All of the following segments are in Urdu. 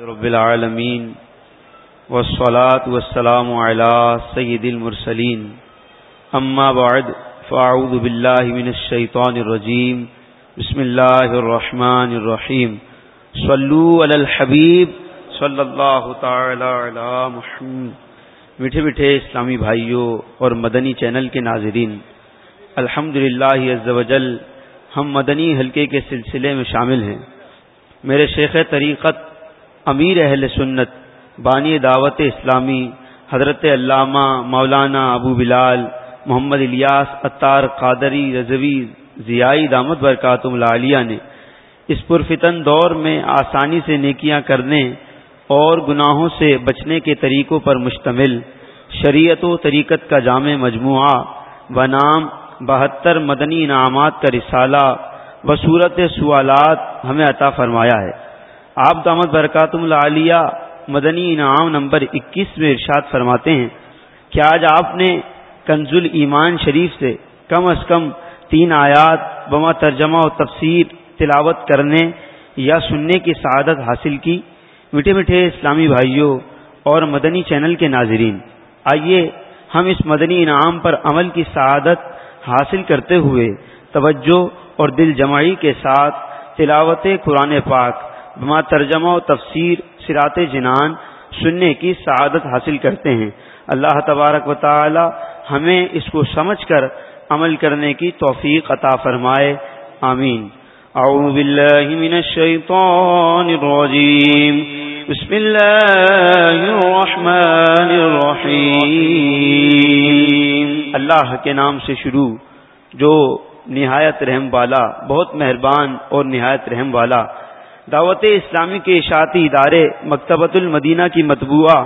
رب العالمین والصلاة والسلام على سید المرسلین اما بعد فاعوذ باللہ من الشیطان الرجیم بسم اللہ الرحمن الرحیم صلو علی الحبیب صلی اللہ تعالی علی محمد. میٹھے میٹھے اسلامی بھائیوں اور مدنی چینل کے ناظرین، الحمد للہ ہم مدنی حلقے کے سلسلے میں شامل ہیں۔ میرے شیخ طریقت امیر اہل سنت، بانی دعوت اسلامی، حضرت علامہ مولانا ابو بلال، محمد الیاس اطار قادری رضوی ضیائی دامت برکاتم العالیہ نے اس پرفتن دور میں آسانی سے نیکیاں کرنے اور گناہوں سے بچنے کے طریقوں پر مشتمل شریعت و طریقت کا جامع مجموعہ بنام بہتر مدنی انعامات کا رسالہ بصورت سوالات ہمیں عطا فرمایا ہے۔ آپ دامد برکات العالیہ مدنی انعام نمبر اکیس میں ارشاد فرماتے ہیں کہ آج آپ نے کنز ایمان شریف سے کم از کم تین آیات بما ترجمہ و تفسیر تلاوت کرنے یا سننے کی سعادت حاصل کی۔ میٹھے میٹھے اسلامی بھائیوں اور مدنی چینل کے ناظرین، آئیے ہم اس مدنی انعام پر عمل کی سعادت حاصل کرتے ہوئے توجہ اور دل جمعی کے ساتھ تلاوت قرآن پاک بما ترجمہ و تفسیر سرات جنان سننے کی سعادت حاصل کرتے ہیں۔ اللہ تبارک و تعالی ہمیں اس کو سمجھ کر عمل کرنے کی توفیق عطا فرمائے۔ آمین۔ اعوذ باللہ من الشیطان الرجیم۔ بسم اللہ الرحمن الرحیم۔ اللہ کے نام سے شروع جو نہایت رحم والا، بہت مہربان اور نہایت رحم والا دعوت اسلامی کے اشاعتی ادارے مکتبۃ المدینہ کی مطبوعہ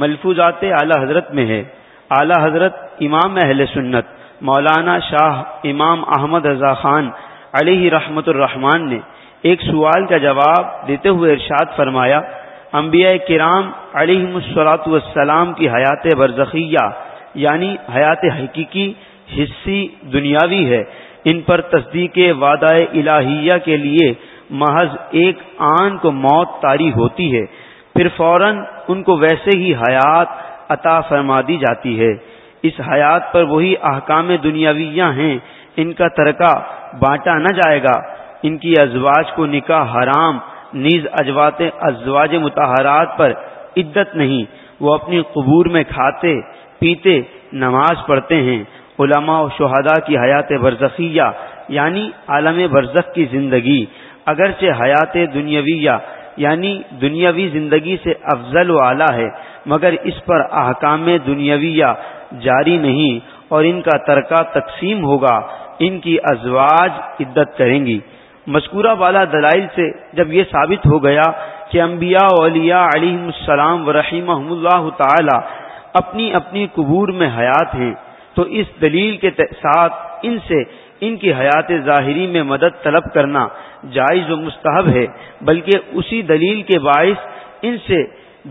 ملفوظات اعلی حضرت میں ہے۔ اعلی حضرت امام اہل سنت مولانا شاہ امام احمد رضا خان علیہ رحمت الرحمان نے ایک سوال کا جواب دیتے ہوئے ارشاد فرمایا، انبیاء کرام علیہ مسلاط والسلام کی حیات برزخیہ یعنی حیات حقیقی حصی دنیاوی ہے۔ ان پر تصدیق وعدہ الہیہ کے لیے محض ایک آن کو موت تاری ہوتی ہے، پھر فوراً ان کو ویسے ہی حیات عطا فرما دی جاتی ہے۔ اس حیات پر وہی احکام دنیاویہ ہیں، ان کا ترکہ بانٹا نہ جائے گا۔ ان کی ازواج کو نکاح حرام، نیز اجوات ازواج متحرات پر عدت نہیں۔ وہ اپنی قبور میں کھاتے، پیتے، نماز پڑھتے ہیں۔ علماء و شہداء کی حیات برزخیہ یعنی عالم برزخ کی زندگی۔ اگرچہ حیات دنیاویہ یعنی دنیاوی زندگی سے افضل و اعلیٰ ہے، مگر اس پر احکام دنیاویہ جاری نہیں اور ان کا ترکہ تقسیم ہوگا، ان کی ازواج عدت کریں گی۔ مذکورہ والا دلائل سے جب یہ ثابت ہو گیا کہ انبیاء اولیاء علیہ السلام و رحیم اللہ تعالی اپنی اپنی قبور میں حیات ہیں، تو اس دلیل کے ساتھ ان سے ان کی حیات ظاہری میں مدد طلب کرنا جائز و مستحب ہے، بلکہ اسی دلیل کے باعث ان سے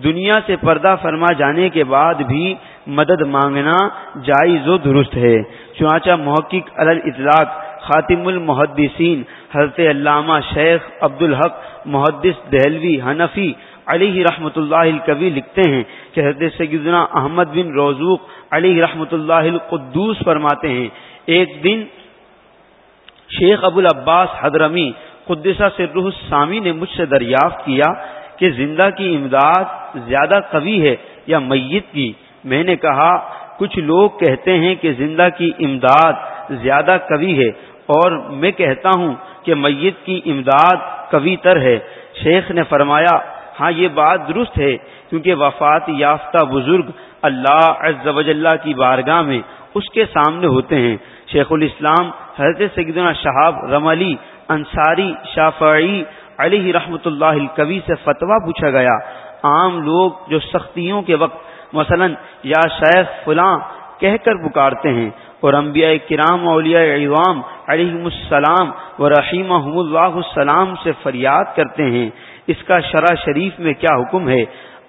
دنیا سے پردہ فرما جانے کے بعد بھی مدد مانگنا جائز و درست ہے۔ چنانچہ محقق اطلاق خاتم المحدثین، حضرت علامہ شیخ عبد الحق محدث دہلوی حنفی علیہ رحمۃ اللہ الکبی لکھتے ہیں کہ حضرت سیدنا احمد بن روزوق علیہ رحمۃ اللہ القدوس فرماتے ہیں، ایک دن شیخ ابو العباس حضرمی قدسہ سے روح سامی نے مجھ سے دریافت کیا کہ زندہ کی امداد زیادہ قوی ہے یا میت کی۔ میں نے کہا، کچھ لوگ کہتے ہیں کہ زندہ کی امداد زیادہ قوی ہے اور میں کہتا ہوں کہ میت کی امداد قوی تر ہے۔ شیخ نے فرمایا ہاں یہ بات درست ہے، کیونکہ وفات یافتہ بزرگ اللہ عز و جلہ کی بارگاہ میں اس کے سامنے ہوتے ہیں۔ شیخ الاسلام حضرت سیدنا شہاب رملی انصاری شافعی علیہ رحمۃ اللہ الکوی سے فتویٰ پوچھا گیا، عام لوگ جو سختیوں کے وقت مثلا یا شیخ فلاں کہہ کر پکارتے ہیں اور انبیاء کرام، اولیاء عوام علیہ السلام و رحیم اللہ السلام سے فریاد کرتے ہیں، اس کا شرح شریف میں کیا حکم ہے؟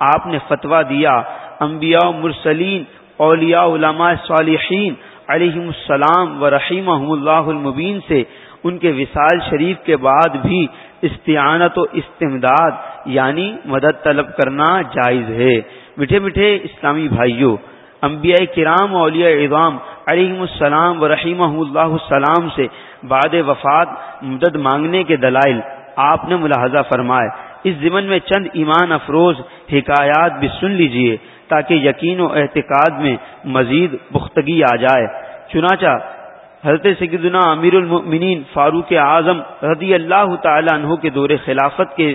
آپ نے فتویٰ دیا، انبیاء مرسلین، اولیاء علماء صالحین علیہ السلام و رحیم اللہ المبین سے ان کے وصال شریف کے بعد بھی استعانت و استمداد یعنی مدد طلب کرنا جائز ہے۔ میٹھے میٹھے اسلامی بھائیوں انبیاء کرام اولیاء اعظام علیہ السلام و رحیم اللہ السلام سے بعد وفات مدد مانگنے کے دلائل آپ نے ملاحظہ فرمائے۔ اس ضمن میں چند ایمان افروز حکایات بھی سن لیجیے تاکہ یقین و اعتقاد میں مزید پختگی آ جائے۔ چنانچہ حضرت سیدنا امیر المؤمنین فاروق اعظم رضی اللہ تعالی عنہ کے دور خلافت کے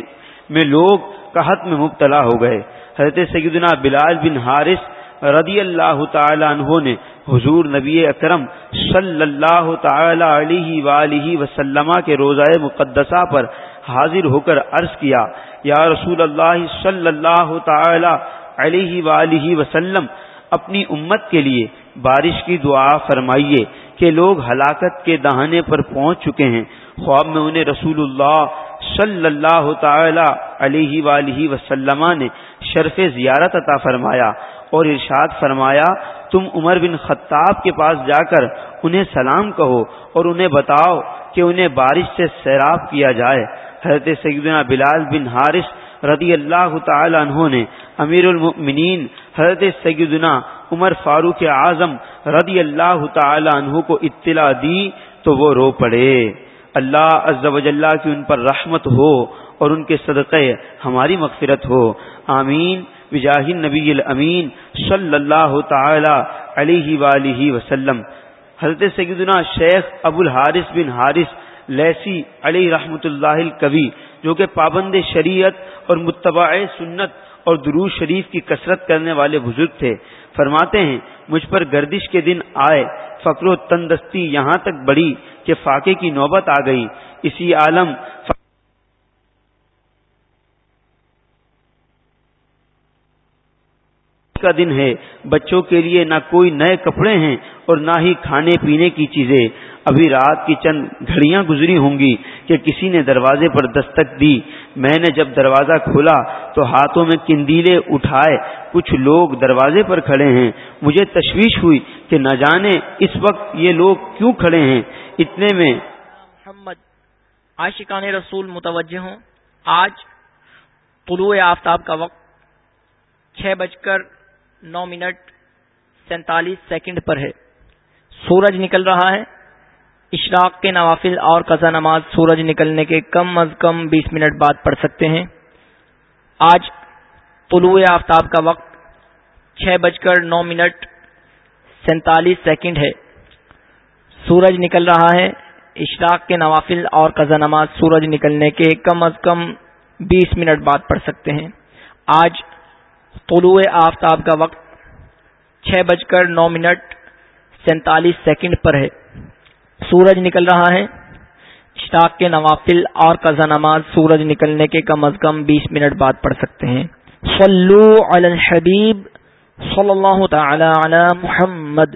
میں لوگ قحط میں مبتلا ہو گئے۔ حضرت سیدنا بلال بن حارث رضی اللہ تعالی عنہ نے حضور نبی اکرم صلی اللہ تعالی علیہ وآلہ وسلم کے روزہ مقدسہ پر حاضر ہو کر عرض کیا، یا رسول اللہ صلی اللہ تعالی علیہ وآلہ وسلم، اپنی امت کے لیے بارش کی دعا فرمائیے کہ لوگ ہلاکت کے دہانے پر پہنچ چکے ہیں۔ خواب میں انہیں رسول اللہ صلی اللہ تعالی علیہ وآلہ وسلم نے شرف زیارت عطا فرمایا اور ارشاد فرمایا، تم عمر بن خطاب کے پاس جا کر انہیں سلام کہو اور انہیں بتاؤ کہ انہیں بارش سے سیراب کیا جائے۔ حضرت سیدنا بلال بن حارث رضی اللہ تعالی عنہ نے امیر المؤمنین حضرت سیدنا عمر فاروق اعظم رضی اللہ تعالی عنہ کو اطلاع دی تو وہ رو پڑے۔ اللہ عز و جلہ کی ان پر رحمت ہو اور ان کے صدقے ہماری مغفرت ہو۔ آمین۔ بجاہ نبی الامین صلی اللہ تعالی علیہ وآلہ وسلم۔ حضرت سیدنا شیخ ابو الحارث بن حارث لیسی علیہ رحمت اللہ الکوی، جو کہ پابند شریعت اور متبع سنت اور درو شریف کی کثرت کرنے والے بزرگ تھے۔ فرماتے ہیں، مجھ پر گردش کے دن آئے، فقر و تندستی یہاں تک بڑی کہ فاقے کی نوبت آ گئی۔ اسی عالم کا دن ہے۔ بچوں کے لیے نہ کوئی نئے کپڑے ہیں اور نہ ہی کھانے پینے کی چیزیں۔ ابھی رات کی چند گھڑیاں گزری ہوں گی کہ کسی نے دروازے پر دستک دی۔ میں نے جب دروازہ کھولا تو ہاتھوں میں کندیلے اٹھائے۔ کچھ لوگ دروازے پر کھڑے ہیں۔ مجھے تشویش ہوئی کہ نہ جانے اس وقت یہ لوگ کیوں کھڑے ہیں۔ اتنے میں محمد، عاشقان رسول متوجہ ہوں۔ آج طلوع آفتاب کا وقت، چھ بج کر نو منٹ سینتالیس سیکنڈ پر ہے۔ سورج نکل رہا ہے۔ اشراق کے نوافل اور قزا نماز سورج نکلنے کے کم از کم بیس منٹ بعد پڑھ سکتے ہیں۔ آج طلوع آفتاب کا وقت چھ بج کر نو منٹ سینتالیس سیکنڈ ہے۔ سورج نکل رہا ہے۔ اشراق کے نوافل اور قزا نماز سورج نکلنے کے کم از کم بیس منٹ بعد پڑھ سکتے ہیں۔ آج طلوع آفتاب کا وقت چھ بج کر نو منٹ سینتالیس سیکنڈ پر ہے۔ سورج نکل رہا ہے۔ اشتاق کے نوافل اور قزا نماز سورج نکلنے کے کم از کم بیس منٹ بعد پڑھ سکتے ہیں۔ صلو علی الحبیب صلی اللہ تعالی علی محمد۔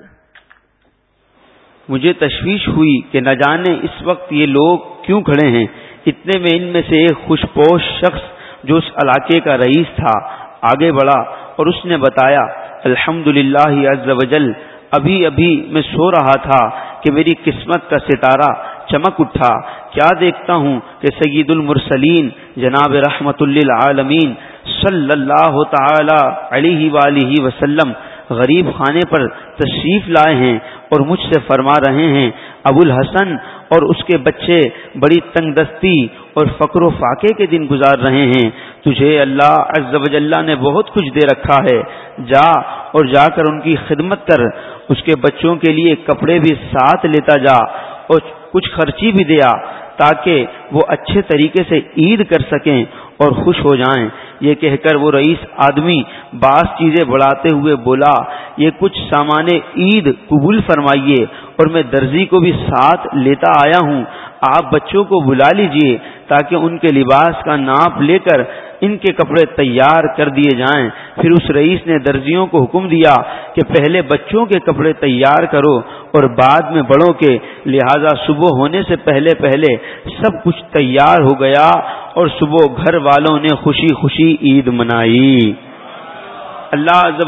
مجھے تشویش ہوئی کہ نہ جانے اس وقت یہ لوگ کیوں کھڑے ہیں۔ اتنے میں ان میں سے ایک خوش پوش شخص جو اس علاقے کا رئیس تھا۔ آگے بڑھا اور اس نے بتایا الحمد للہ ابھی ابھی میں سو رہا تھا کہ میری قسمت کا ستارہ چمک اٹھا۔ کیا دیکھتا ہوں کہ سید المرسلین، جناب رحمت للعالمین صلی اللہ تعالی علیہ وآلہ وسلم، غریب خانے پر تشریف لائے ہیں اور مجھ سے فرما رہے ہیں ابو الحسن اور اس کے بچے، بڑی تنگ دستی اور فقر و فاقے کے دن گزار رہے ہیں۔ تجھے اللہ عز و جلہ نے بہت کچھ دے رکھا ہے۔ جا اور جا کر ان کی خدمت کر۔ اس کے بچوں کے لیے کپڑے بھی ساتھ لیتا جا اور کچھ خرچی بھی دیا۔ تاکہ وہ اچھے طریقے سے عید کر سکیں اور خوش ہو جائیں۔ یہ کہہ کر وہ رئیس آدمی بعض چیزیں بڑھاتے ہوئے بولا، یہ کچھ سامان عید قبول فرمائیے اور میں درزی کو بھی ساتھ لیتا آیا ہوں۔ آپ بچوں کو بلا لیجیے تاکہ ان کے لباس کا ناپ لے کر ان کے کپڑے تیار کر دیے جائیں۔ پھر اس رئیس نے درزیوں کو حکم دیا کہ پہلے بچوں کے کپڑے تیار کرو اور بعد میں بڑوں کے۔ لہذا صبح ہونے سے پہلے پہلے سب کچھ تیار ہو گیا اور صبح گھر والوں نے خوشی خوشی عید منائی۔ اللہ عز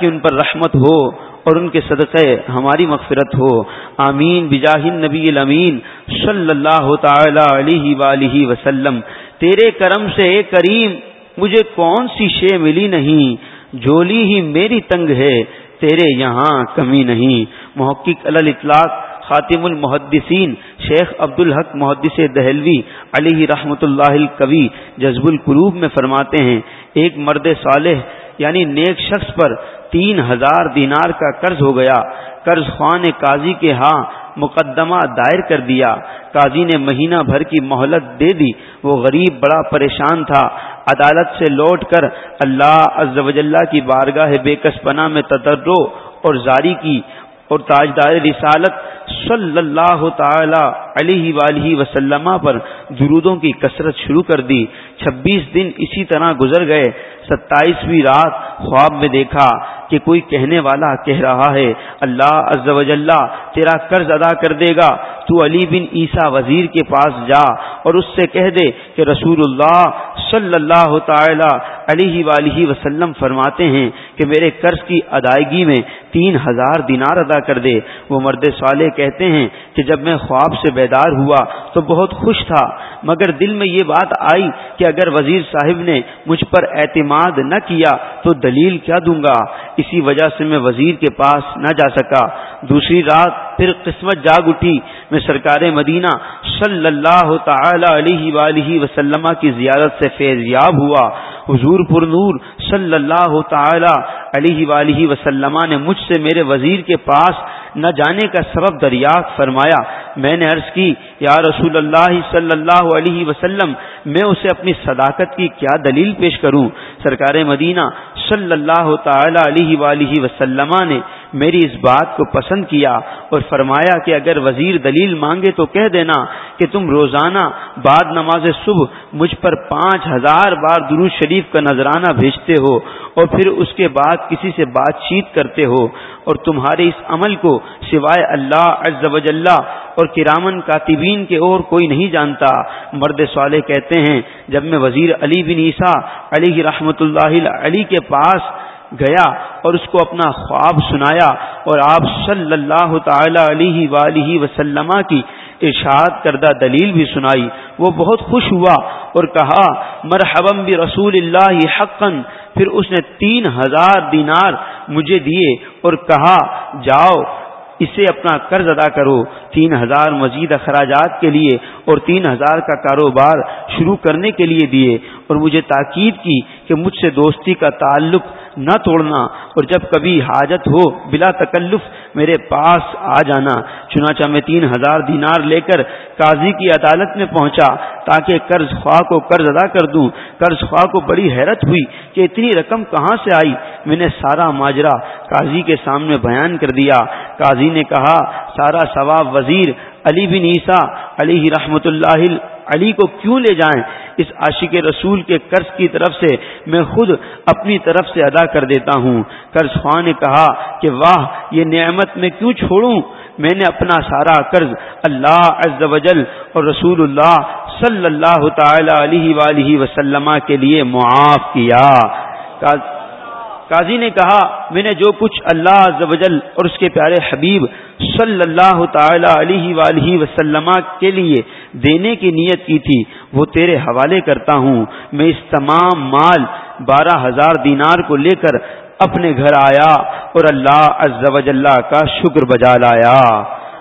کی ان پر رحمت ہو اور ان کے صدقے ہماری مغفرت ہو۔ آمین۔ بجاہ نبی الامین صلی اللہ تعالی علیہ وآلہ وسلم۔ تیرے کرم سے اے کریم، مجھے کون سی شے ملی نہیں؟ جولی ہی میری تنگ ہے، تیرے یہاں کمی نہیں۔ محقق اطلاق خاتم المحدثین، شیخ عبد الحق محدث دہلوی علی رحمت اللہ الکوی جذب القروب میں فرماتے ہیں، ایک مرد صالح یعنی نیک شخص پر تین ہزار دینار کا قرض ہو گیا۔ قرض خوان قاضی کے ہاں مقدمہ دائر کر دیا۔ قاضی نے مہینہ بھر کی مہلت دے دی۔ وہ غریب بڑا پریشان تھا۔ عدالت سے لوٹ کر اللہ عز و جلہ کی بارگاہ بے کس پناہ میں تدرو اور زاری کی اور تاجدار رسالت صلی اللہ تعالی علیہ وآلہ وسلم پر درودوں کی کثرت شروع کر دی۔ چھبیس دن اسی طرح گزر گئے۔ ستائیسویں رات خواب میں دیکھا کہ کوئی کہنے والا کہہ رہا ہے، اللہ عز و جلہ تیرا قرض ادا کر دے گا، تو علی بن عیسیٰ وزیر کے پاس جا اور اس سے کہہ دے کہ رسول اللہ صلی اللہ تعالی علیہ وآلہ وسلم فرماتے ہیں کہ میرے قرض کی ادائیگی میں تین ہزار دینار ادا کر دے۔ وہ مرد صالح کہتے ہیں کہ جب میں خواب سے بیدار ہوا تو بہت خوش تھا، مگر دل میں یہ بات آئی کہ اگر وزیر صاحب نے مجھ پر اعتماد نہ کیا تو دلیل کیا دوں گا۔ اسی وجہ سے میں وزیر کے پاس نہ جا سکا۔ دوسری رات پھر قسمت جاگ اٹھی۔ میں سرکار مدینہ صلی اللہ تعالی علیہ وآلہ وسلم کی زیارت سے فیض یاب ہوا۔ حضور پر نور صلی اللہ تعالی علیہ وآلہ وسلم نے مجھ سے میرے وزیر کے پاس نہ جانے کا سبب دریافت فرمایا۔ میں نے عرض کی، یا رسول اللہ صلی اللہ علیہ وسلم، میں اسے اپنی صداقت کی کیا دلیل پیش کروں؟ سرکار مدینہ صلی اللہ تعالی علیہ وآلہ وسلم نے میری اس بات کو پسند کیا اور فرمایا کہ اگر وزیر دلیل مانگے تو کہہ دینا کہ تم روزانہ بعد نماز صبح مجھ پر پانچ ہزار بار درود شریف کا نذرانہ بھیجتے ہو اور پھر اس کے بعد کسی سے بات چیت کرتے ہو اور تمہارے اس عمل کو سوائے اللہ عز و جلہ اور کرامن کاتبین کے اور کوئی نہیں جانتا۔ مرد صالح کہتے ہیں، جب میں وزیر علی بن عیسیٰ علی رحمت اللہ علی کے پاس گیا اور اس کو اپنا خواب سنایا اور آپ صلی اللہ تعالی علیہ وآلہ وسلم کی ارشاد کردہ دلیل بھی سنائی۔ وہ بہت خوش ہوا اور کہا مرحبم بھی رسول اللہ حقن پھر اس نے تین ہزار دینار مجھے دیے اور کہا، جاؤ، اسے اپنا قرض ادا کرو۔ تین ہزار مزید اخراجات کے لیے اور تین ہزار کا کاروبار شروع کرنے کے لیے دیے۔ اور مجھے تاکید کی کہ مجھ سے دوستی کا تعلق نہ توڑنا اور جب کبھی حاجت ہو بلا تکلف میرے پاس آ جانا۔ چنانچہ میں تین ہزار دینار لے کر قاضی کی عدالت میں پہنچا تاکہ قرض خواہ کو قرض ادا کر دوں۔ قرض خواہ کو بڑی حیرت ہوئی کہ اتنی رقم کہاں سے آئی؟ میں نے سارا ماجرا قاضی کے سامنے بیان کر دیا۔ قاضی نے کہا، سارا ثواب وزیر علی بن عیسیٰ علی رحمت اللہ علی کو کیوں لے جائیں؟ اس عاشق رسول کے قرض کی طرف سے میں خود اپنی طرف سے ادا کر دیتا ہوں۔ قرض خواہ نے کہا کہ واہ، یہ نعمت میں کیوں چھوڑوں؟ میں نے اپنا سارا قرض اللہ عز و جل اور رسول اللہ صلی اللہ تعالی علیہ وآلہ وسلم کے لیے معاف کیا۔ قاضی نے کہا، میں نے جو کچھ اللہ عز و جل اور اس کے پیارے حبیب صلی اللہ تعالی علیہ وآلہ وسلم کے لیے دینے کی نیت کی تھی، وہ تیرے حوالے کرتا ہوں۔ میں اس تمام مال بارہ ہزار دینار کو لے کر اپنے گھر آیا اور اللہ عز و جلہ کا شکر بجا لایا۔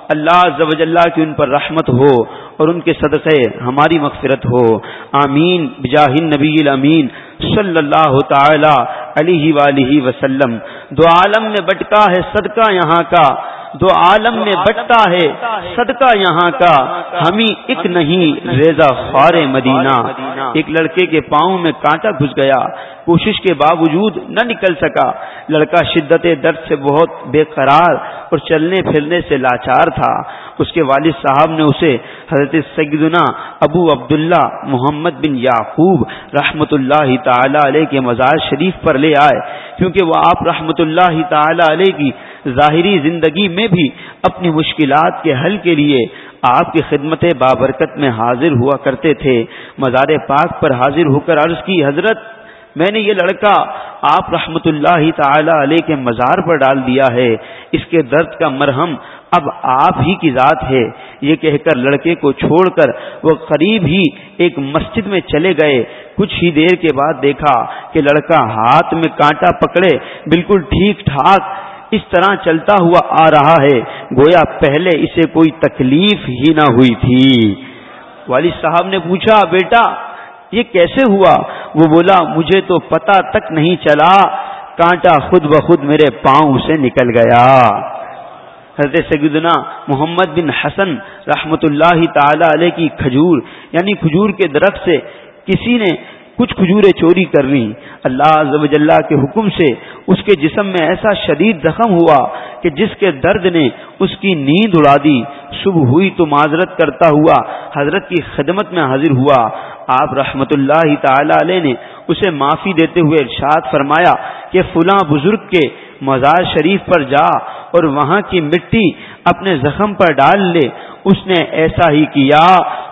اللہ عز و جلہ کی ان پر رحمت ہو اور ان کے صدقے ہماری مغفرت ہو۔ آمین۔ بجاہ نبی الامین۔ صلی اللہ تعالی علیہ وآلہ وسلم۔ دو عالم میں بٹتا ہے صدقہ یہاں کا۔ دو عالم میں بٹتا ہے صدقہ یہاں کا۔ ہمیں ایک نہیں ریزا خوار مدینہ۔ ایک لڑکے کے پاؤں میں کانٹا گھس گیا۔ کوشش کے باوجود نہ نکل سکا۔ لڑکا شدت درد سے بہت بے قرار اور چلنے پھرنے سے لاچار تھا۔ اس کے والد صاحب نے اسے حضرت سیدنا ابو عبداللہ محمد بن یعقوب رحمت اللہ تعالی علیہ کے مزار شریف پر لے آئے، کیونکہ وہ آپ رحمت اللہ تعالی علیہ کی ظاہری زندگی میں بھی اپنی مشکلات کے حل کے لیے آپ کی خدمت بابرکت میں حاضر ہوا کرتے تھے۔ مزار پاک پر حاضر ہو کر عرض کی، حضرت میں نے یہ لڑکا آپ رحمت اللہ تعالی علیہ کے مزار پر ڈال دیا ہے، اس کے درد کا مرہم اب آپ ہی کی ذات ہے۔ یہ کہہ کر لڑکے کو چھوڑ کر وہ قریب ہی ایک مسجد میں چلے گئے۔ کچھ ہی دیر کے بعد دیکھا کہ لڑکا ہاتھ میں کانٹا پکڑے، بالکل ٹھیک ٹھاک اس طرح چلتا ہوا آ رہا ہے۔ گویا پہلے اسے کوئی تکلیف ہی نہ ہوئی تھی۔ والد صاحب نے پوچھا، بیٹا، یہ کیسے ہوا؟ وہ بولا، مجھے تو پتا تک نہیں چلا، کانٹا خود بخود میرے پاؤں سے نکل گیا۔ حضرت سیدنا محمد بن حسن رحمت اللہ تعالی علیہ کی کھجور یعنی کھجور کے درخت سے کسی نے کچھ کھجوریں چوری کر لی اللہ کے حکم سے اس کے جسم میں ایسا شدید زخم ہوا کہ جس کے درد نے اس کی نیند اڑا دی۔ صبح ہوئی تو معذرت کرتا ہوا حضرت کی خدمت میں حاضر ہوا۔ آپ رحمت اللہ تعالی علیہ نے اسے معافی دیتے ہوئے ارشاد فرمایا کہ فلاں بزرگ کے مزار شریف پر جا اور وہاں کی مٹی اپنے زخم پر ڈال لے۔ اس نے ایسا ہی کیا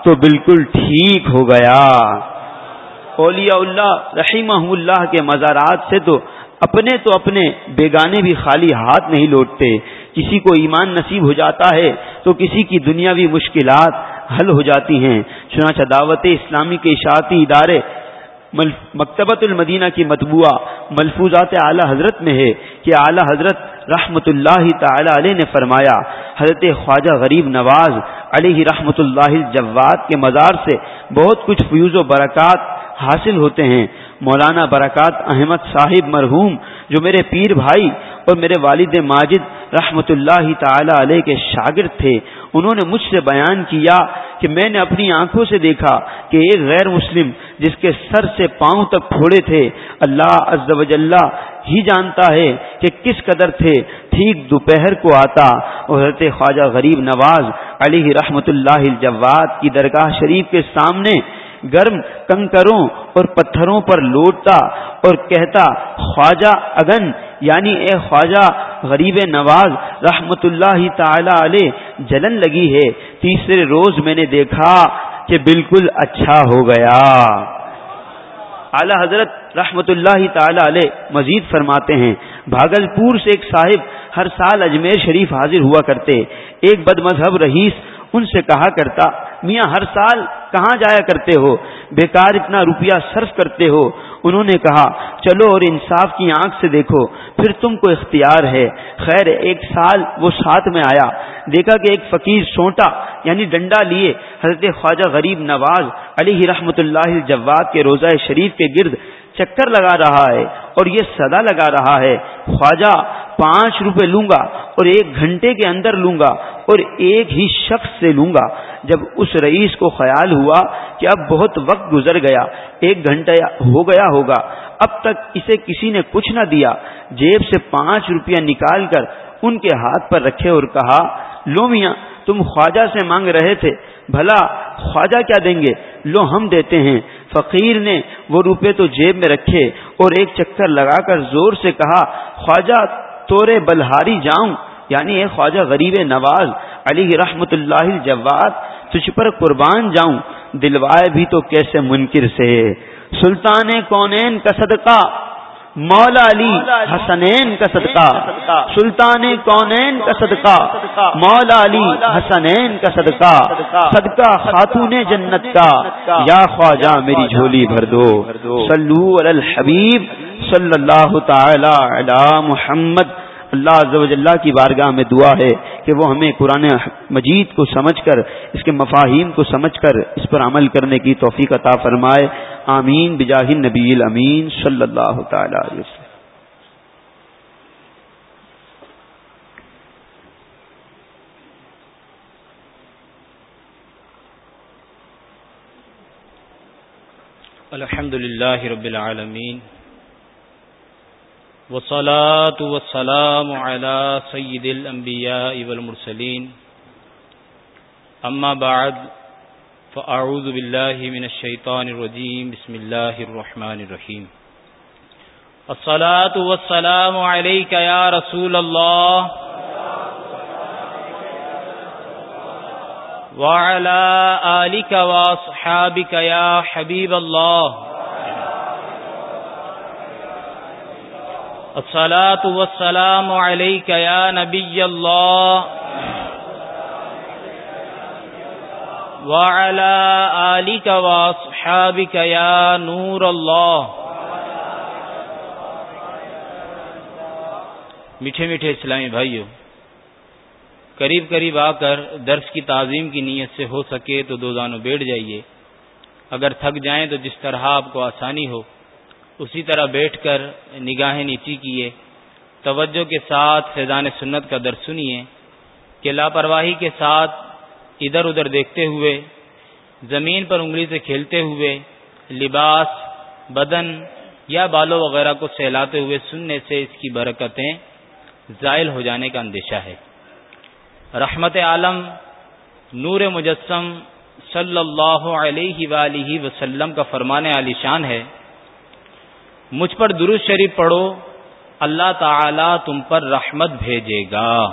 تو بالکل ٹھیک ہو گیا۔ اولیاء اللہ رحیمہ اللہ کے مزارات سے تو اپنے تو اپنے بیگانے بھی خالی ہاتھ نہیں لوٹتے۔ کسی کو ایمان نصیب ہو جاتا ہے تو کسی کی دنیاوی مشکلات حل ہو جاتی ہیں۔ چنانچہ دعوت اسلامی کے اشاعتی ادارے مکتبۃ المدینہ کی مطبوعہ ملفوظات اعلی حضرت میں ہے کہ اعلی حضرت رحمت اللہ تعالی علیہ نے فرمایا، حضرت خواجہ غریب نواز علیہ رحمت اللہ جواد کے مزار سے بہت کچھ فیوز و برکات حاصل ہوتے ہیں۔ مولانا برکات احمد صاحب مرحوم، جو میرے پیر بھائی اور میرے والد ماجد رحمت اللہ تعالی علیہ کے شاگرد تھے، انہوں نے مجھ سے بیان کیا کہ میں نے اپنی آنکھوں سے دیکھا کہ ایک غیر مسلم جس کے سر سے پاؤں تک پھوڑے تھے، اللہ عز و جلہ ہی جانتا ہے کہ کس قدر تھے۔ ٹھیک دوپہر کو آتا حضرت خواجہ غریب نواز علی رحمت اللہ الجواد کی درگاہ شریف کے سامنے گرم کنکروں اور پتھروں پر لوٹتا اور کہتا، خواجہ اگن یعنی اے خواجہ، غریب نواز، رحمت اللہ تعالی علیہ، جلن لگی ہے۔ تیسرے روز میں نے دیکھا کہ بالکل اچھا ہو گیا۔ اعلی حضرت رحمت اللہ تعالی علیہ مزید فرماتے ہیں بھاگل پور سے ایک صاحب ہر سال اجمیر شریف حاضر ہوا کرتے۔ ایک بد مذہب رئیس ان سے کہا کرتا میاں ہر سال کہاں جایا کرتے ہو؟ بیکار اتنا روپیہ صرف کرتے ہو؟ انہوں نے کہا، چلو اور انصاف کی آنکھ سے دیکھو، پھر تم کو اختیار ہے۔ خیر، ایک سال وہ ساتھ میں آیا۔ دیکھا کہ ایک فقیر سوٹا یعنی ڈنڈا لیے حضرت خواجہ غریب نواز علی رحمت اللہ جواد کے روزہ شریف کے گرد چکر لگا رہا ہے۔ اور یہ صدا لگا رہا ہے، خواجہ، پانچ روپے لوں گا اور ایک گھنٹے کے اندر لوں گا اور ایک ہی شخص سے لوں گا۔ جب اس رئیس کو خیال ہوا کہ اب بہت وقت گزر گیا، ایک گھنٹہ ہو گیا ہوگا، اب تک اسے کسی نے کچھ نہ دیا۔ جیب سے پانچ روپیہ نکال کر ان کے ہاتھ پر رکھے اور کہا، لو میاں، تم خواجہ سے مانگ رہے تھے۔ بھلا، خواجہ کیا دیں گے؟ لو ہم دیتے ہیں۔ فقیر نے وہ روپے تو جیب میں رکھے اور ایک چکر لگا کر زور سے کہا، خواجہ تورے بلہاری جاؤں یعنی اے خواجہ غریب نواز، علی رحمت اللہ جواد تجھ پر قربان جاؤں، دلوائے بھی تو کیسے منکر سے؟ سلطان کونین کا صدقہ مولا علی حسنین کا صدقہ، سلطان کونین کا صدقہ، مولا علی حسنین کا صدقہ صدقہ خاتون جنت کا، یا خواجہ میری جھولی بھر دو۔ صلو علی الحبیب صلی اللہ تعالی علی محمد اللہ عز و جلہ کی بارگاہ میں دعا ہے کہ وہ ہمیں قرآن مجید کو سمجھ کر، اس کے مفاہیم کو سمجھ کر، اس پر عمل کرنے کی توفیق عطا فرمائے۔ آمین۔ بجاہ نبی الامین صلی اللہ تعالی علیہ وسلم۔ الحمد للہ رب العالمین۔ والصلاة والسلام على سيد الأنبياء والمرسلين. أما بعد، فأعوذ بالله من الشيطان الرجيم. بسم الله الرحمن الرحيم. الصلاة والسلام عليك يا رسول الله. وعلى آلك وأصحابك يا حبيب الله. الصلاة والسلام عليك يا نبي الله. وعلى آلك واصحابك يا نور الله. میٹھے میٹھے اسلامی بھائیوں قریب قریب آ کر درس کی تعظیم کی نیت سے ہو سکے تو دو دانوں بیٹھ جائیے۔ اگر تھک جائیں تو جس طرح آپ کو آسانی ہو اسی طرح بیٹھ کر نگاہیں نیچی کیے، توجہ کے ساتھ فیضان سنت کا در سنیے کہ لاپرواہی کے ساتھ ادھر ادھر دیکھتے ہوئے، زمین پر انگلی سے کھیلتے ہوئے، لباس، بدن یا بالوں وغیرہ کو سہلاتے ہوئے سننے سے اس کی برکتیں زائل ہو جانے کا اندیشہ ہے۔ رحمت عالم نور مجسم صلی اللہ علیہ وآلہ وسلم کا فرمانے علی شان ہے۔ مجھ پر درست شریف پڑھو، اللہ تعالی تم پر رحمت بھیجے گا۔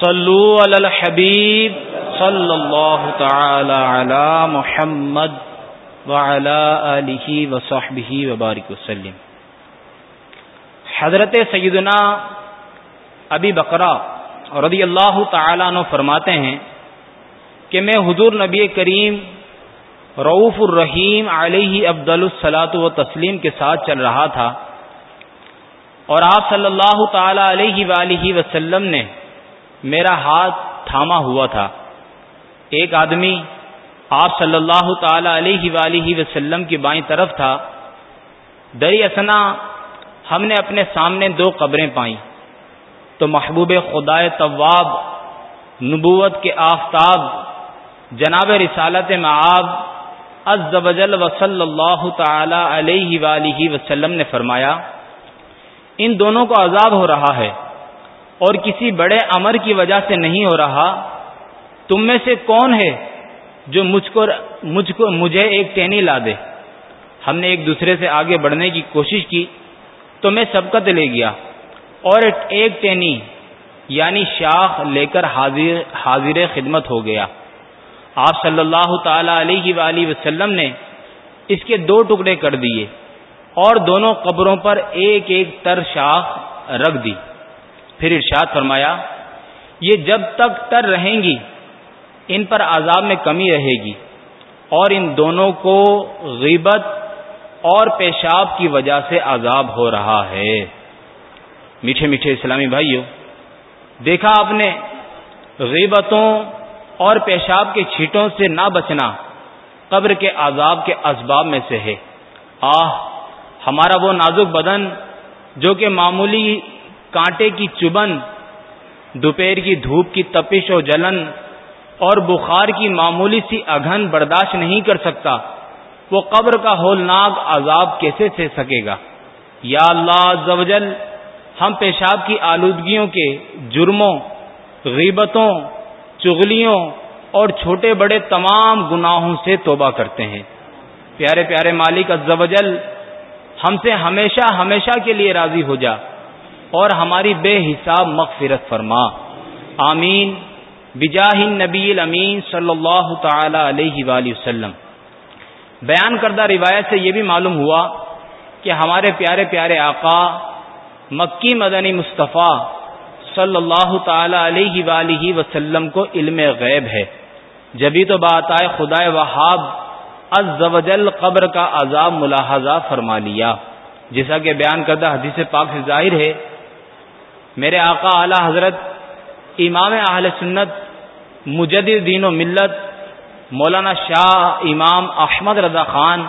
صلو علی الحبیب، صلی اللہ تعالی علی محمد وعلی آلہ وصحبہ وبارک وسلم۔ حضرت سیدنا ابی بقرہ رضی اللہ تعالیٰ عنہ فرماتے ہیں کہ میں حضور نبی کریم رعوف الرحیم علیہ ابدل السلاۃ و تسلیم کے ساتھ چل رہا تھا۔ اور آپ صلی اللہ تعالی علیہ وآلہ وسلم نے میرا ہاتھ تھاما ہوا تھا۔ ایک آدمی آپ صلی اللہ تعالی علیہ وآلہ وسلم کی بائیں طرف تھا۔ دری اسنا ہم نے اپنے سامنے دو قبریں پائیں۔ تو محبوب خدائے طواب نبوت کے آفتاب جناب رسالت معاب عز و اللہ تعالی علیہ وآلہ وسلم نے فرمایا، ان دونوں کو عذاب ہو رہا ہے اور کسی بڑے امر کی وجہ سے نہیں ہو رہا، تم میں سے کون ہے جو مجھ کو مجھ کو، مجھے ایک ٹینی لا دے؟ ہم نے ایک دوسرے سے آگے بڑھنے کی کوشش کی، تو میں سبقت لے گیا اور ایک ٹینی یعنی شاخ لے کر حاضر حاضر خدمت ہو گیا۔ آپ صلی اللہ تعالی علیہ وآلہ وسلم نے اس کے دو ٹکڑے کر دیے اور دونوں قبروں پر ایک ایک تر شاخ رکھ دی۔ پھر ارشاد فرمایا، یہ جب تک تر رہیں گی، ان پر عذاب میں کمی رہے گی اور ان دونوں کو غیبت اور پیشاب کی وجہ سے عذاب ہو رہا ہے۔ میٹھے میٹھے اسلامی بھائیوں دیکھا آپ نے، غیبتوں اور پیشاب کے چھیٹوں سے نہ بچنا، قبر کے عذاب کے اسباب میں سے ہے۔ آہ، ہمارا وہ نازک بدن جو کہ معمولی کانٹے کی چبن، دوپہر کی دھوپ کی تپش و جلن اور بخار کی معمولی سی اگھن برداشت نہیں کر سکتا، وہ قبر کا ہولناک عذاب کیسے سہ سکے گا؟ یا اللہ زوجل ہم پیشاب کی آلودگیوں کے جرموں، غیبتوں چغلیوں اور چھوٹے بڑے تمام گناہوں سے توبہ کرتے ہیں۔ پیارے پیارے مالک الزوجل ہم سے ہمیشہ ہمیشہ کے لیے راضی ہو جا اور ہماری بے حساب مغفرت فرما۔ آمین۔ بجاہ نبی الامین صلی اللہ تعالی علیہ وآلہ وسلم۔ بیان کردہ روایت سے یہ بھی معلوم ہوا کہ ہمارے پیارے پیارے آقا مکی مدنی مصطفیٰ صلی اللہ تعالی علیہ وآلہ وسلم کو علم غیب ہے۔ جبھی تو بات آئے خدائے وہاب از قبر کا عذاب ملاحظہ فرما لیا۔ جیسا کہ بیان کردہ حدیث پاک سے ظاہر ہے، میرے آقا اعلی حضرت، امام اہل سنت مجد دین و ملت، مولانا شاہ امام احمد رضا خان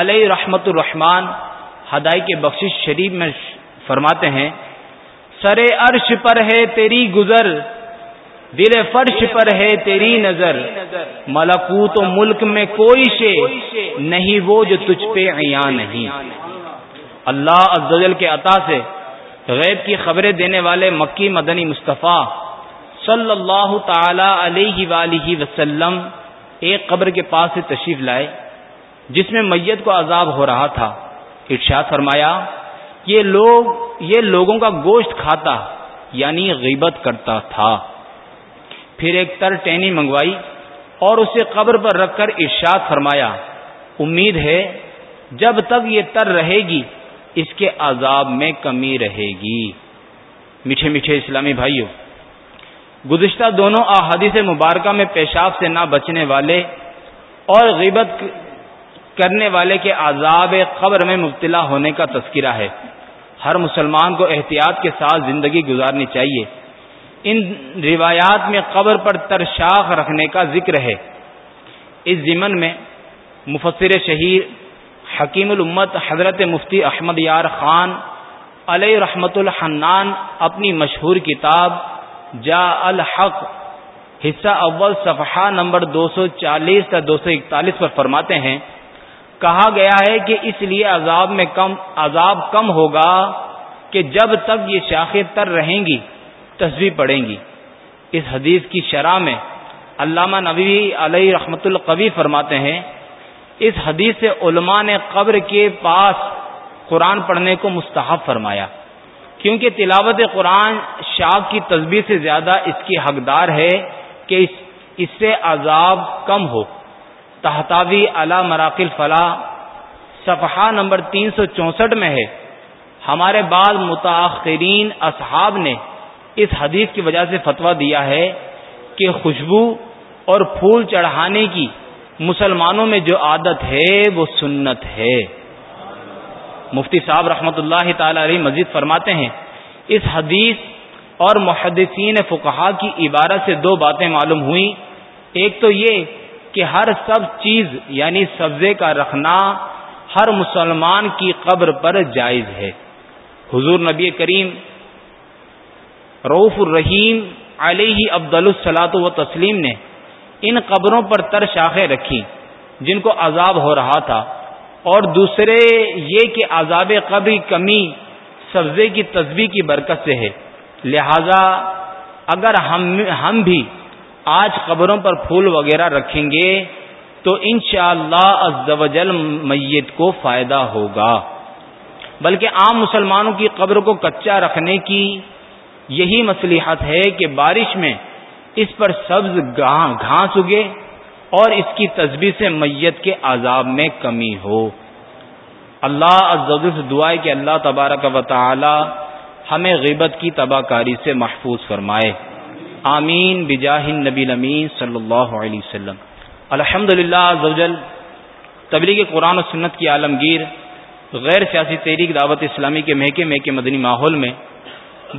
علیہ رحمت الرحمان ہدائی کے بخشش شریف میں فرماتے ہیں سر عرش پر ہے تیری گزر، دل فرش پر ہے تیری نظر۔ ملکوت و ملک میں کوئی شے نہیں، وہ جو تجھ پہ عیاں نہیں۔ اللہ عزوجل کے عطا سے غیب کی خبریں دینے والے مکی مدنی مصطفیٰ صلی اللہ تعالی علیہ وآلہ وسلم ایک قبر کے پاس سے تشریف لائے، جس میں میت کو عذاب ہو رہا تھا۔ ارشاد فرمایا یہ لوگ، یہ لوگوں کا گوشت کھاتا یعنی غیبت کرتا تھا۔ پھر ایک تر ٹینی منگوائی اور اسے قبر پر رکھ کر ارشاد فرمایا، امید ہے جب تک یہ تر رہے گی، اس کے عذاب میں کمی رہے گی۔ میٹھے میٹھے اسلامی بھائیوں گزشتہ دونوں احادیث مبارکہ میں پیشاب سے نہ بچنے والے اور غیبت کرنے والے کے عذاب قبر میں مبتلا ہونے کا تذکرہ ہے۔ ہر مسلمان کو احتیاط کے ساتھ زندگی گزارنی چاہیے۔ ان روایات میں قبر پر ترشاخ رکھنے کا ذکر ہے۔ اس ضمن میں مفسر شہیر حکیم الامت حضرت مفتی احمد یار خان علیہ رحمت الحنان اپنی مشہور کتاب جا الحق، حصہ اول صفحہ نمبر دو سو چالیس یا دو سو اکتالیس پر فرماتے ہیں۔ کہا گیا ہے کہ اس لیے عذاب میں کم، عذاب کم ہوگا کہ جب تک یہ شاخیں تر رہیں گی تصویر پڑیں گی۔ اس حدیث کی شرح میں علامہ نبی علیہ رحمت القوی فرماتے ہیں، اس حدیث سے علماء نے قبر کے پاس قرآن پڑھنے کو مستحب فرمایا۔ کیونکہ تلاوت قرآن شاخ کی تصویر سے زیادہ اس کی حقدار ہے کہ اس اس سے عذاب کم ہو۔ تحتاوی علا مراکل فلاح صفحہ نمبر تین سو چونسٹھ میں ہے۔ ہمارے بعض متاثرین اصحاب نے اس حدیث کی وجہ سے فتویٰ دیا ہے کہ خوشبو اور پھول چڑھانے کی مسلمانوں میں جو عادت ہے وہ سنت ہے۔ مفتی صاحب رحمت اللہ تعالی علیہ مزید فرماتے ہیں، اس حدیث اور محدثین فقہا کی عبارت سے دو باتیں معلوم ہوئیں۔ ایک تو یہ کہ ہر سب چیز یعنی سبزے کا رکھنا ہر مسلمان کی قبر پر جائز ہے۔ حضور نبی کریم روف الرحیم علیہ عبد السلاط و تسلیم نے ان قبروں پر تر شاخیں رکھی جن کو عذاب ہو رہا تھا اور دوسرے یہ کہ عذاب قبر کمی سبزے کی تصویر کی برکت سے ہے۔ لہذا اگر ہم ہم بھی آج قبروں پر پھول وغیرہ رکھیں گے تو انشاءاللہ شاء اللہ میت کو فائدہ ہوگا۔ بلکہ عام مسلمانوں کی قبر کو کچا رکھنے کی یہی مصلیحت ہے کہ بارش میں اس پر سبز گھاس اگے اور اس کی تصویر سے میت کے عذاب میں کمی ہو۔ اللہ سے دعائے کہ اللہ تبارک و تعالی ہمیں غیبت کی تباہ کاری سے محفوظ فرمائے۔ آمین بجاہ نبی امین صلی اللہ علیہ وسلم۔ الحمد للہ تبلیغ قرآن و سنت کی عالمگیر، غیر سیاسی تحریک دعوت اسلامی کے مہکے مہکے مدنی ماحول میں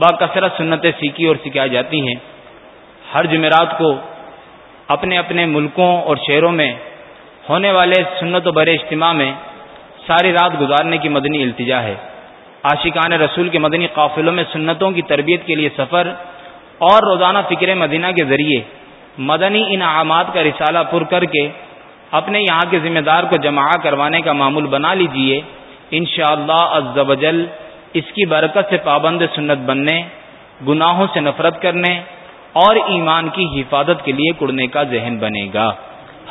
با کثرت سنتیں سیکھی اور سکھائی جاتی ہیں۔ ہر جمعرات کو اپنے اپنے ملکوں اور شہروں میں ہونے والے سنت و برے اجتماع میں ساری رات گزارنے کی مدنی التجا ہے۔ عاشقان رسول کے مدنی قافلوں میں سنتوں کی تربیت کے لیے سفر اور روزانہ فکر مدینہ کے ذریعے مدنی انعامات کا رسالہ پر کر کے اپنے یہاں کے ذمہ دار کو جمع کروانے کا معمول بنا لیجیے، انشاءاللہ شاء اللہ اس کی برکت سے پابند سنت بننے، گناہوں سے نفرت کرنے اور ایمان کی حفاظت کے لیے کڑنے کا ذہن بنے گا۔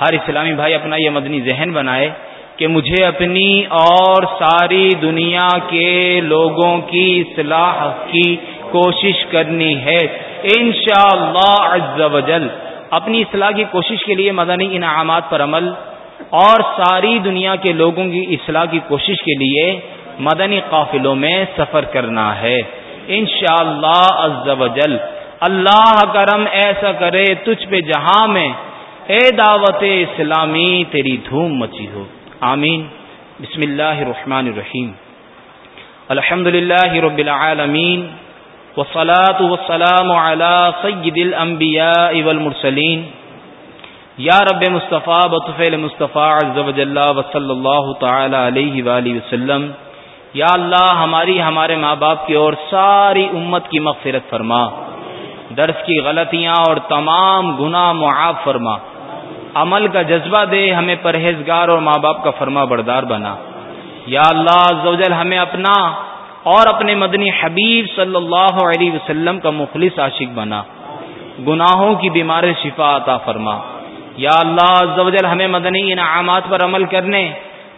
ہر اسلامی بھائی اپنا یہ مدنی ذہن بنائے کہ مجھے اپنی اور ساری دنیا کے لوگوں کی اصلاح کی کوشش کرنی ہے۔ انشاءاللہ شاء اللہ اپنی اصلاح کی کوشش کے لیے مدنی انعامات پر عمل اور ساری دنیا کے لوگوں کی اصلاح کی کوشش کے لیے مدنی قافلوں میں سفر کرنا ہے۔ انشاءاللہ شاء اللہ اللہ کرم ایسا کرے تجھ پہ جہاں میں، اے دعوت اسلامی، تیری دھوم مچی ہو۔ آمین۔ بسم اللہ الرحمن الرحیم۔ الحمد للہ رب العالمین۔ والصلاة والسلام على سید الانبیاء والمرسلین یا رب مصطفیٰ بطفیل مصطفیٰ عز و جل و صلی اللہ تعالی علیہ وآلہ وسلم. یا اللہ، ہماری ہمارے ماں باپ کی اور ساری امت کی مغفرت فرما. درس کی غلطیاں اور تمام گناہ معاف فرما. عمل کا جذبہ دے، ہمیں پرہیزگار اور ماں باپ کا فرما بردار بنا. یا اللہ زوجل ہمیں اپنا اور اپنے مدنی حبیب صلی اللہ علیہ وسلم کا مخلص عاشق بنا۔ گناہوں کی بیماری شفا عطا فرما۔ یا اللہ زوجل ہمیں مدنی انعامات پر عمل کرنے،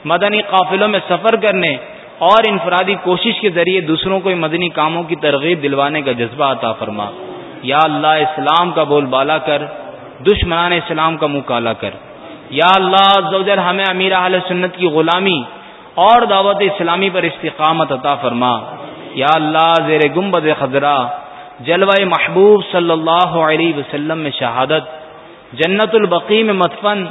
مدنی قافلوں میں سفر کرنے اور انفرادی کوشش کے ذریعے دوسروں کو مدنی کاموں کی ترغیب دلوانے کا جذبہ عطا فرما۔ یا اللہ، اسلام کا بول بالا کر، دشمنان اسلام کا منہ کالا کر۔ یا اللہ زوجر ہمیں امیر اہل سنت کی غلامی اور دعوت اسلامی پر استقامت عطا فرما۔ یا اللہ، زیر گمبد خزرہ جلوہ محبوب صلی اللہ علیہ وسلم میں شہادت، جنت البقی میں مدفن،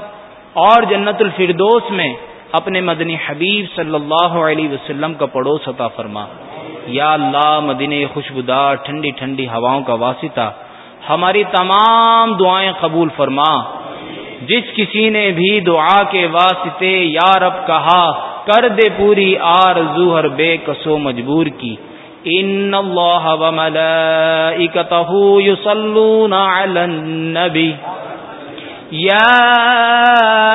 اور جنت الفردوس میں اپنے مدنی حبیب صلی اللہ علیہ وسلم کا پڑوس عطا فرما۔ یا اللہ، مدنی خوشبودار، ٹھنڈی ٹھنڈی ہواؤں کا واسطہ، ہماری تمام دعائیں قبول فرما۔ جس کسی نے بھی دعا کے واسطے، یا رب، کہا کر دے پوری آر زہر بے کسو مجبور کی۔ ان اللہ و ملائکتہ یصلون علی النبی۔ یا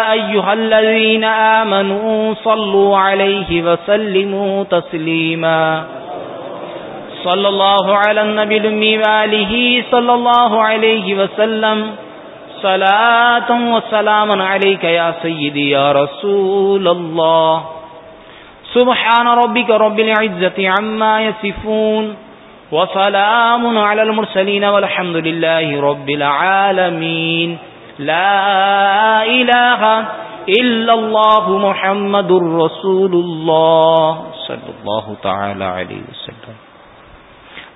ایہا الذین آمنوا صلوا علیہ وسلموا تسلیما۔ صلی اللہ علی النبی الامی وآلہ صلی اللہ علیہ وسلم۔ صلاة و وسلام علیکہ یا سیدی یا رسول اللہ۔ سبحان ربك رب العزة عما يصفون وسلام على المرسلين والحمد لله رب العالمين. لا إله إلا الله محمد رسول الله. صلى الله تعالى عليه وسلم.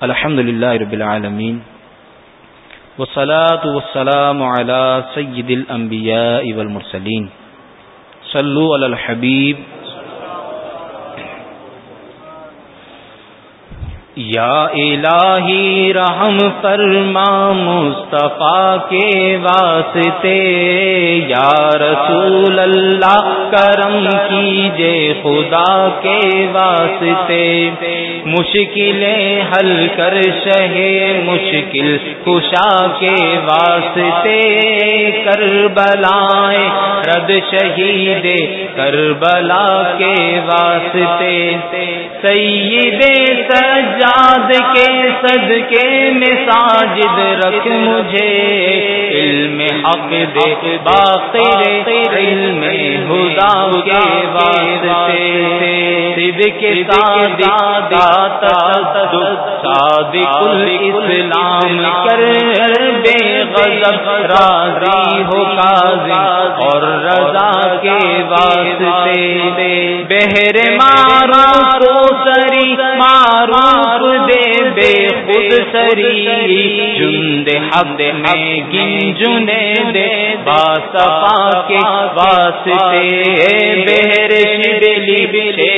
الحمد لله رب العالمين. والصلاة والسلام على سيد الأنبياء والمرسلين. صلوا على الحبيب یا الہی رحم فرما مصطفیٰ کے واسطے، یا رسول اللہ کرم کیجے خدا کے واسطے۔ مشکلیں حل کر شہے مشکل خوشا کے واسطے۔ کربلائیں رد شہید کر بلا کے واسطے۔ سید سجاد کے صدقے میں ساجد رکھ مجھے، علم حق دے باقر علم خدا کے واسطے۔ صدق صادق صادق الاسلام کر بے غضب راضی ہو کاظم اور رضا کے واسطے۔ بہر مارا کو سری معروف خود سری جند حد میں گنجنے دے باسپا کے واسطے بہر شبلی حق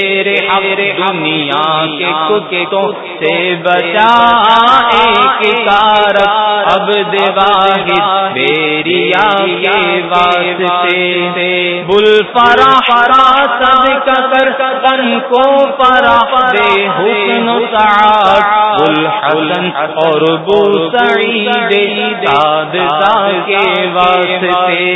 دنیا کے کتوں سے بچا ایک کار اب واحد بیریا کے واسطے بل فرا فرا سب کا کر کن کو فرا دے حسن سعاد الحسن اور بو سعید سادتا کے واسطے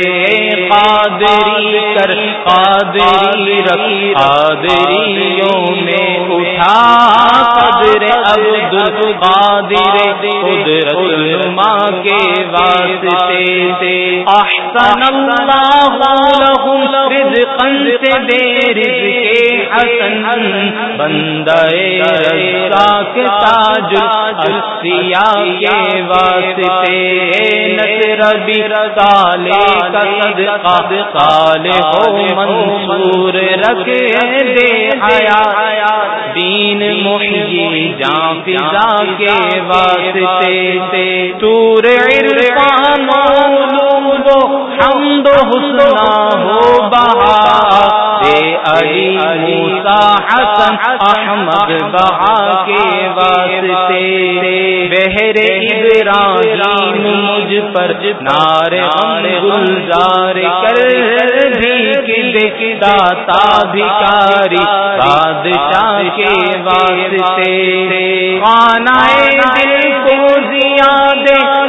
قادری کر، قادری رکھ گلیوں میں اٹھا قدر عبد القادر قدرت ماں کے واسطے سے۔ احسن اللہ لہم رزقا سے دے رزق حسن. بندے رزاق تاج اسیا کے واسطے، نصر بر سالے کا صدقہ، صالح و منصور رکھ دے حیات. دین محیی جان فضا کے واسطے، تور عرفان علوم حمد و حسنہ ہو بہا۔ علی موسا حسن احمد بہا کے واسطے۔ بہر ابراہیم مجھ پر نار گلزار کر بھی داتا بھکاری بادشاہ کے واسطے۔ خانہ دل کو زیادہ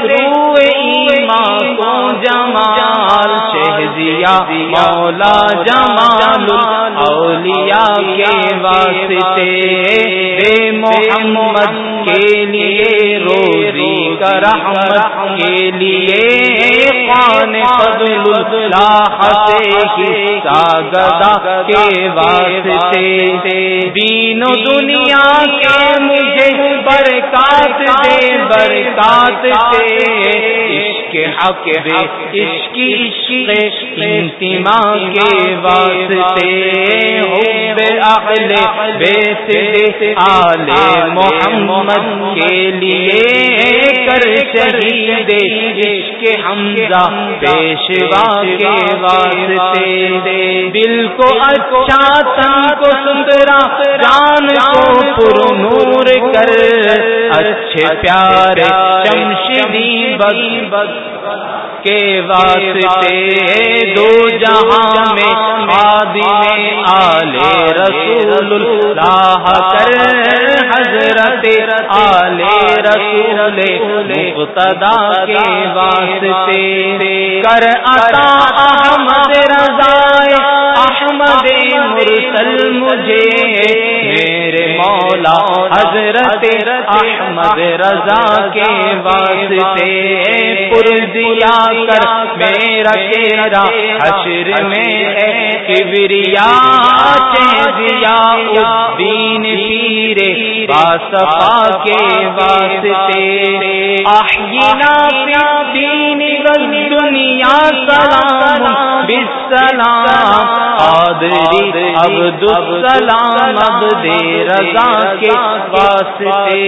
شہزیا مولا جمال اولیاء کے واسطے۔ بے محمد کے لیے روزی کا رحمت کے لیے قان فضل اللہ سے حصہ گدا کے واسطے۔ دین و دنیا کے مجھے برکات دے برکات دے۔ کے حق دے عشق عشق انتما کے واسطے حب اہل بیت آل محمد کے لیے کر شہید عشق حمزہ پیشوا کے واسطے دل کو اچھا تن کو سندرا جان کو پر نور کر اچھے پیارے چمشدی بگ بگ کے واسطے دو جہاں میں آدمی آلے رسول اللہ کر حضرت آلے رسول مقتدا کے واسطے کر عطا مرسل مجھے میرے مولا حضرت احمد رضا کے واسطے پر دیا کر میرا چہرہ حشر میں کبریا دیا دین پیرے باسپا کے واسطے آہینا دین دنیا سلام بسلام آدری عبد السلام عبد رضا کے واسطے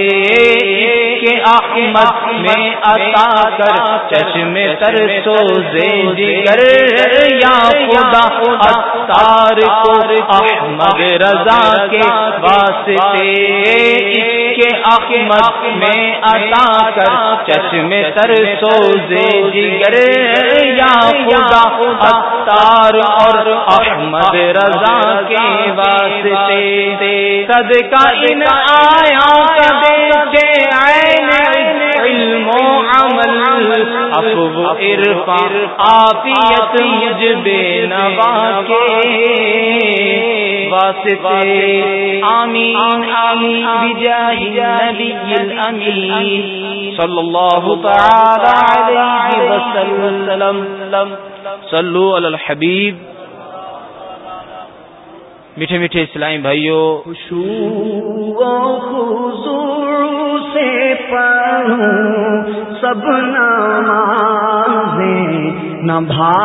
کہ احمد میں عطا کر چشم تر سوزے جگر یا خدا اتار کو احمد رضا کے واسطے کے احمد میں عطا کر چشم تر سوزے جگر، یا خدا اتار اور احمد رضا کے واسطے۔ صدقہ ان آیا کدے عین علم و عمل افو عرفا عافیت مجھ بے نوا کے۔ واسطے آمین آمین، بجاہ نبی الامین۔ صلی اللہ تعالی علیہ وسلم۔ صلو علی الحبیب۔ میٹھے میٹھے اسلامی بھائیوں خوشو سے پڑھوں سب نمازیں نہ بھا